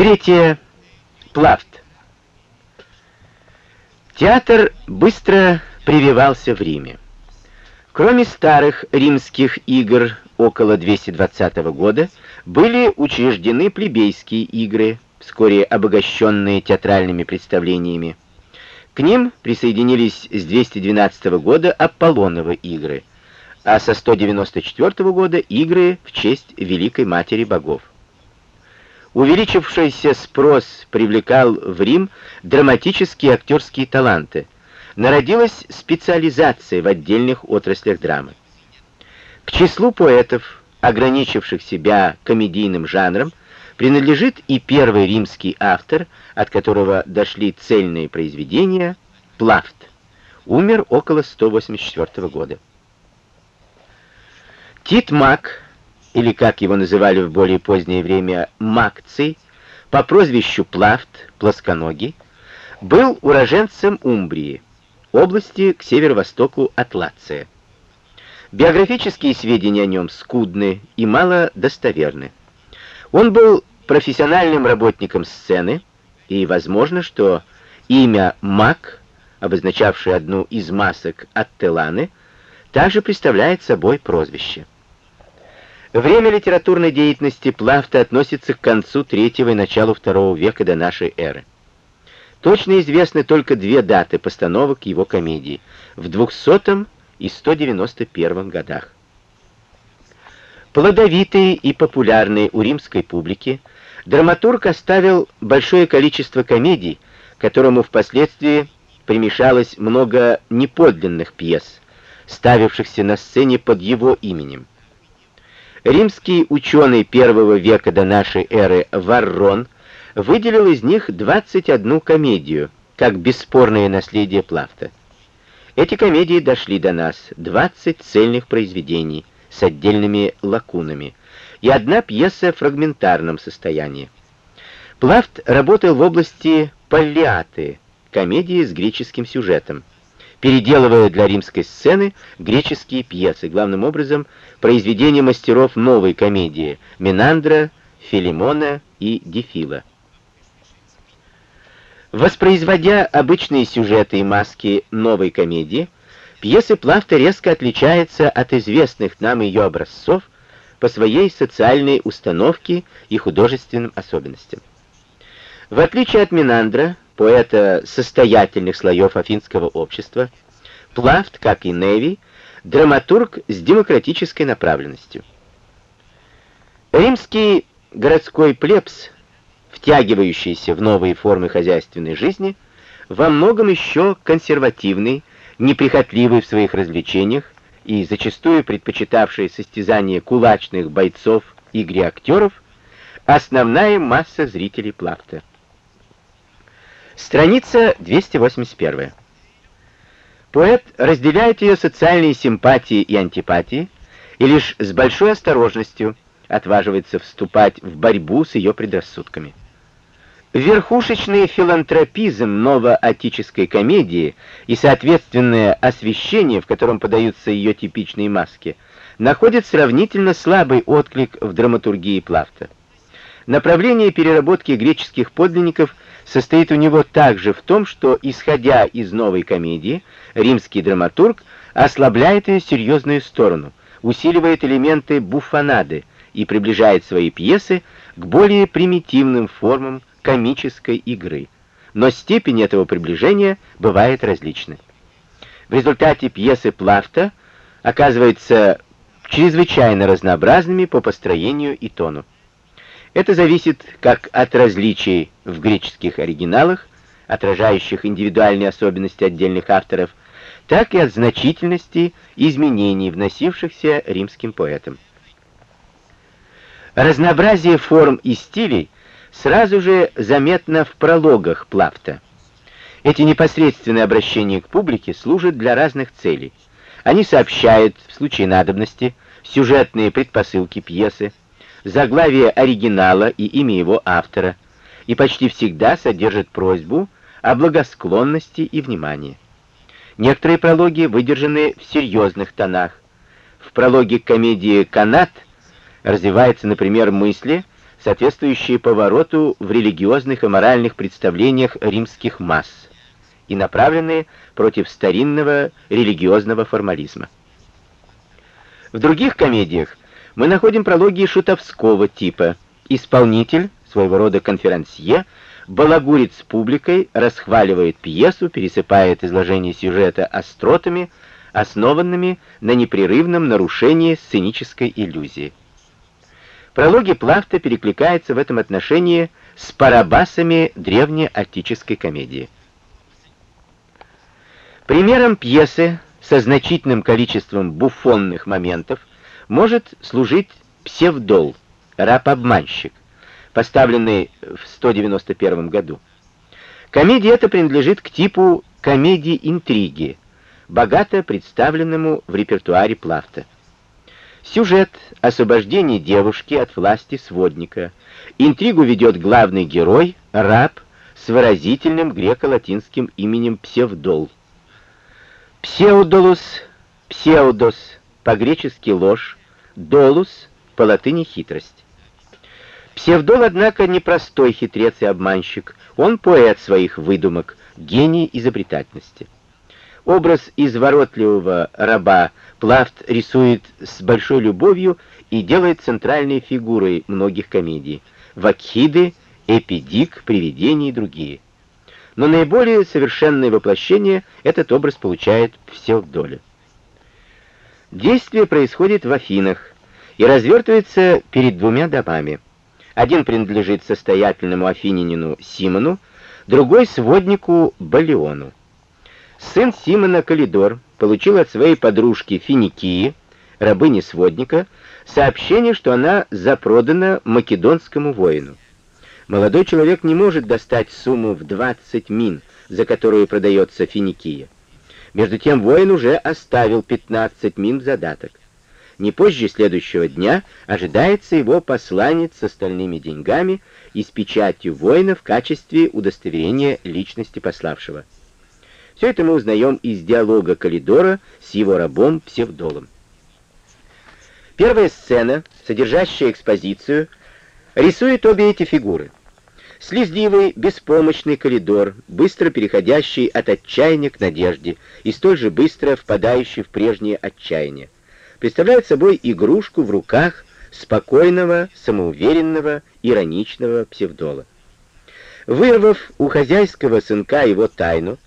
Третье. Плафт. Театр быстро прививался в Риме. Кроме старых римских игр около 220 года, были учреждены плебейские игры, вскоре обогащенные театральными представлениями. К ним присоединились с 212 года Аполлоновы игры, а со 194 года игры в честь Великой Матери Богов. Увеличившийся спрос привлекал в Рим драматические актерские таланты. Народилась специализация в отдельных отраслях драмы. К числу поэтов, ограничивших себя комедийным жанром, принадлежит и первый римский автор, от которого дошли цельные произведения, Плафт. Умер около 184 года. Тит Мак или как его называли в более позднее время Макций, по прозвищу Плафт, плосконогий, был уроженцем Умбрии, области к северо-востоку от Лация. Биографические сведения о нем скудны и мало достоверны. Он был профессиональным работником сцены, и возможно, что имя Мак, обозначавшее одну из масок от Теланы, также представляет собой прозвище. Время литературной деятельности Плафта относится к концу третьего и началу второго века до нашей эры. Точно известны только две даты постановок его комедий в 200 и 191 годах. Плодовитый и популярный у римской публики, драматург оставил большое количество комедий, которому впоследствии примешалось много неподлинных пьес, ставившихся на сцене под его именем. Римский ученый первого века до нашей эры Варрон выделил из них 21 комедию, как бесспорное наследие Плафта. Эти комедии дошли до нас, 20 цельных произведений с отдельными лакунами и одна пьеса в фрагментарном состоянии. Плафт работал в области паллиаты, комедии с греческим сюжетом переделывая для римской сцены греческие пьесы, главным образом произведения мастеров новой комедии Менандра, Филимона и Дефила. Воспроизводя обычные сюжеты и маски новой комедии, пьесы Плафта резко отличается от известных нам ее образцов по своей социальной установке и художественным особенностям. В отличие от Менандра, поэта состоятельных слоев афинского общества, Плафт, как и Неви, драматург с демократической направленностью. Римский городской плебс, втягивающийся в новые формы хозяйственной жизни, во многом еще консервативный, неприхотливый в своих развлечениях и зачастую предпочитавший состязание кулачных бойцов игре актеров, основная масса зрителей Плафта. Страница 281. Поэт разделяет ее социальные симпатии и антипатии и лишь с большой осторожностью отваживается вступать в борьбу с ее предрассудками. Верхушечный филантропизм новоотической комедии и соответственное освещение, в котором подаются ее типичные маски, находит сравнительно слабый отклик в драматургии Плафта. Направление переработки греческих подлинников – состоит у него также в том, что, исходя из новой комедии, римский драматург ослабляет ее серьезную сторону, усиливает элементы буфонады и приближает свои пьесы к более примитивным формам комической игры. Но степень этого приближения бывает различной. В результате пьесы Плафта оказываются чрезвычайно разнообразными по построению и тону. Это зависит как от различий в греческих оригиналах, отражающих индивидуальные особенности отдельных авторов, так и от значительности изменений, вносившихся римским поэтам. Разнообразие форм и стилей сразу же заметно в прологах Плафта. Эти непосредственные обращения к публике служат для разных целей. Они сообщают, в случае надобности, сюжетные предпосылки пьесы, заглавие оригинала и имя его автора, и почти всегда содержит просьбу о благосклонности и внимании. Некоторые прологи выдержаны в серьезных тонах. В прологе комедии «Канат» развиваются, например, мысли, соответствующие повороту в религиозных и моральных представлениях римских масс и направленные против старинного религиозного формализма. В других комедиях мы находим прологи шутовского типа. Исполнитель, своего рода конферансье, балагурит с публикой, расхваливает пьесу, пересыпает изложение сюжета остротами, основанными на непрерывном нарушении сценической иллюзии. Прологи Плафта перекликаются в этом отношении с парабасами древнеотической комедии. Примером пьесы со значительным количеством буфонных моментов может служить псевдол, раб-обманщик, поставленный в 191 году. Комедия эта принадлежит к типу комедии-интриги, богато представленному в репертуаре Плафта. Сюжет освобождения девушки от власти сводника. Интригу ведет главный герой, раб, с выразительным греко-латинским именем Псевдол. Псеудолус, псеудос, по-гречески ложь, долус, по-латыни хитрость. Псевдол, однако, не простой хитрец и обманщик, он поэт своих выдумок, гений изобретательности. Образ изворотливого раба Плафт рисует с большой любовью и делает центральной фигурой многих комедий. Вакхиды, Эпидик, Привидения и другие. Но наиболее совершенное воплощение этот образ получает в Севдоле. Действие происходит в Афинах и развертывается перед двумя домами. Один принадлежит состоятельному афинянину Симону, другой — своднику Балиону. Сын Симона Калидор получил от своей подружки Финикии, рабыни сводника, сообщение, что она запродана македонскому воину. Молодой человек не может достать сумму в 20 мин, за которую продается Финикия. Между тем воин уже оставил 15 мин в задаток. Не позже следующего дня ожидается его посланец с остальными деньгами и с печатью воина в качестве удостоверения личности пославшего. Все это мы узнаем из диалога Калидора с его рабом Псевдолом. Первая сцена, содержащая экспозицию, рисует обе эти фигуры. Слезливый, беспомощный коридор, быстро переходящий от отчаяния к надежде и столь же быстро впадающий в прежнее отчаяние, представляет собой игрушку в руках спокойного, самоуверенного, ироничного псевдола. Вырвав у хозяйского сынка его тайну,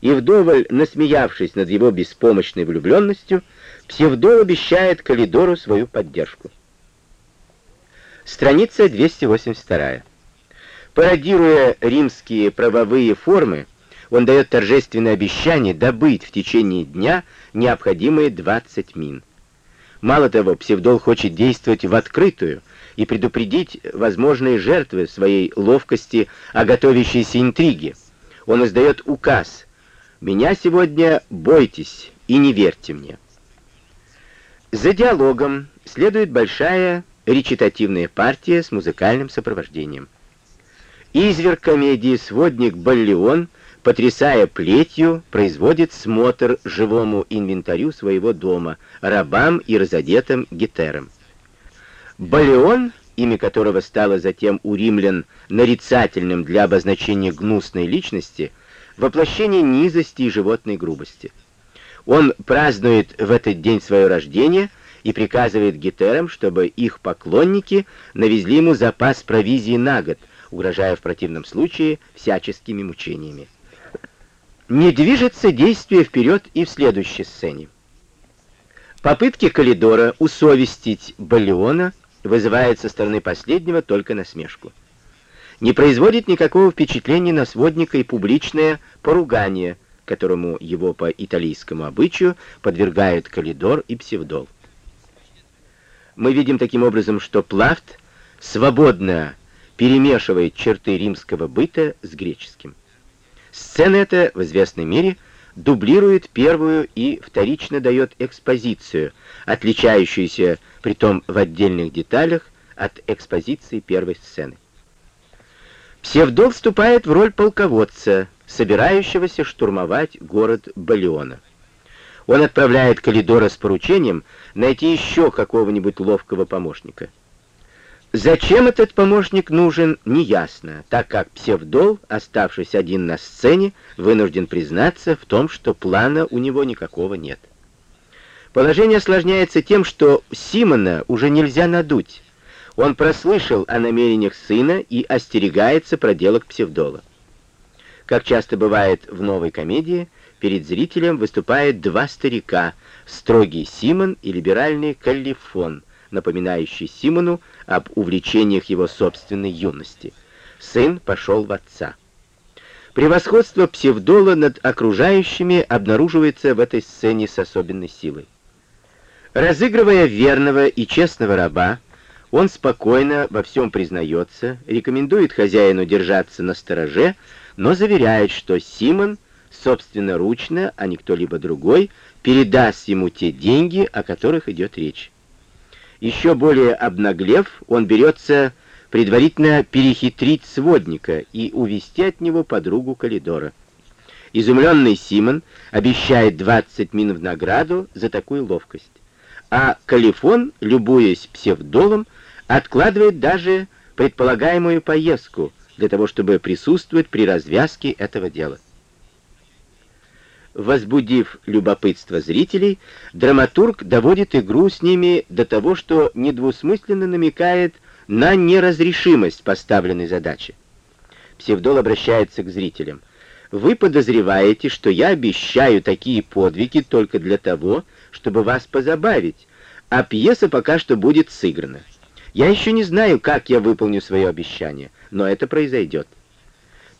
и вдоволь насмеявшись над его беспомощной влюбленностью, Псевдол обещает Калидору свою поддержку. Страница 282. Пародируя римские правовые формы, он дает торжественное обещание добыть в течение дня необходимые 20 мин. Мало того, Псевдол хочет действовать в открытую и предупредить возможные жертвы своей ловкости о готовящейся интриге. Он издает указ «Меня сегодня бойтесь и не верьте мне». За диалогом следует большая речитативная партия с музыкальным сопровождением. Изверг комедии «Сводник Баллион», потрясая плетью, производит смотр живому инвентарю своего дома, рабам и разодетым гетерам. Баллион, имя которого стало затем у римлян нарицательным для обозначения гнусной личности, воплощение низости и животной грубости. Он празднует в этот день свое рождение и приказывает гетерам, чтобы их поклонники навезли ему запас провизии на год, угрожая в противном случае всяческими мучениями. Не движется действие вперед и в следующей сцене. Попытки Калидора усовестить Балиона вызывают со стороны последнего только насмешку не производит никакого впечатления на сводника и публичное поругание, которому его по итальянскому обычаю подвергают Калидор и Псевдол. Мы видим таким образом, что Плафт свободно перемешивает черты римского быта с греческим. Сцена эта в известной мере дублирует первую и вторично дает экспозицию, отличающуюся притом в отдельных деталях от экспозиции первой сцены. Псевдол вступает в роль полководца, собирающегося штурмовать город Балиона. Он отправляет Калидора с поручением найти еще какого-нибудь ловкого помощника. Зачем этот помощник нужен, неясно, так как Псевдол, оставшись один на сцене, вынужден признаться в том, что плана у него никакого нет. Положение осложняется тем, что Симона уже нельзя надуть. Он прослышал о намерениях сына и остерегается проделок Псевдола. Как часто бывает в новой комедии, перед зрителем выступают два старика, строгий Симон и либеральный Каллифон, напоминающий Симону об увлечениях его собственной юности. Сын пошел в отца. Превосходство псевдола над окружающими обнаруживается в этой сцене с особенной силой. Разыгрывая верного и честного раба, он спокойно во всем признается, рекомендует хозяину держаться на стороже, но заверяет, что Симон собственноручно, а не кто-либо другой, передаст ему те деньги, о которых идет речь. Еще более обнаглев, он берется предварительно перехитрить сводника и увести от него подругу Калидора. Изумленный Симон обещает 20 мин в награду за такую ловкость, а Калифон, любуясь псевдолом, откладывает даже предполагаемую поездку для того, чтобы присутствовать при развязке этого дела. Возбудив любопытство зрителей, драматург доводит игру с ними до того, что недвусмысленно намекает на неразрешимость поставленной задачи. Псевдол обращается к зрителям. «Вы подозреваете, что я обещаю такие подвиги только для того, чтобы вас позабавить, а пьеса пока что будет сыграна. Я еще не знаю, как я выполню свое обещание, но это произойдет».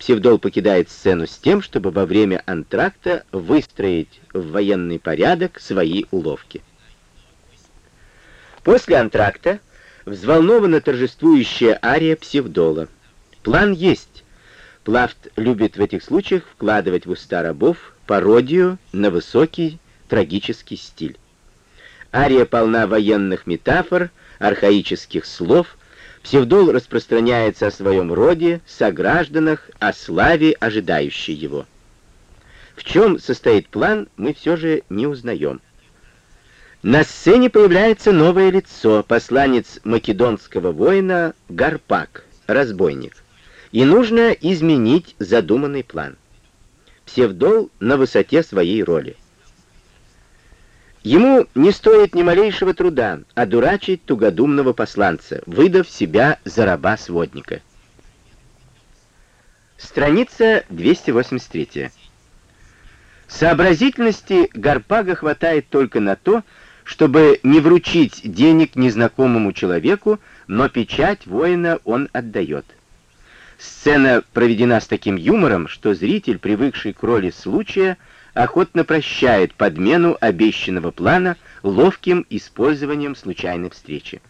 Псевдол покидает сцену с тем, чтобы во время антракта выстроить в военный порядок свои уловки. После антракта взволнованно торжествующая ария Псевдола. План есть. Плафт любит в этих случаях вкладывать в уста рабов пародию на высокий трагический стиль. Ария полна военных метафор, архаических слов, Псевдол распространяется о своем роде, согражданах, о славе, ожидающей его. В чем состоит план, мы все же не узнаем. На сцене появляется новое лицо, посланец македонского воина Гарпак, разбойник. И нужно изменить задуманный план. Псевдол на высоте своей роли. Ему не стоит ни малейшего труда одурачить тугодумного посланца, выдав себя за раба-сводника. Страница 283. Сообразительности Гарпага хватает только на то, чтобы не вручить денег незнакомому человеку, но печать воина он отдает. Сцена проведена с таким юмором, что зритель, привыкший к роли случая, охотно прощает подмену обещанного плана ловким использованием случайной встречи.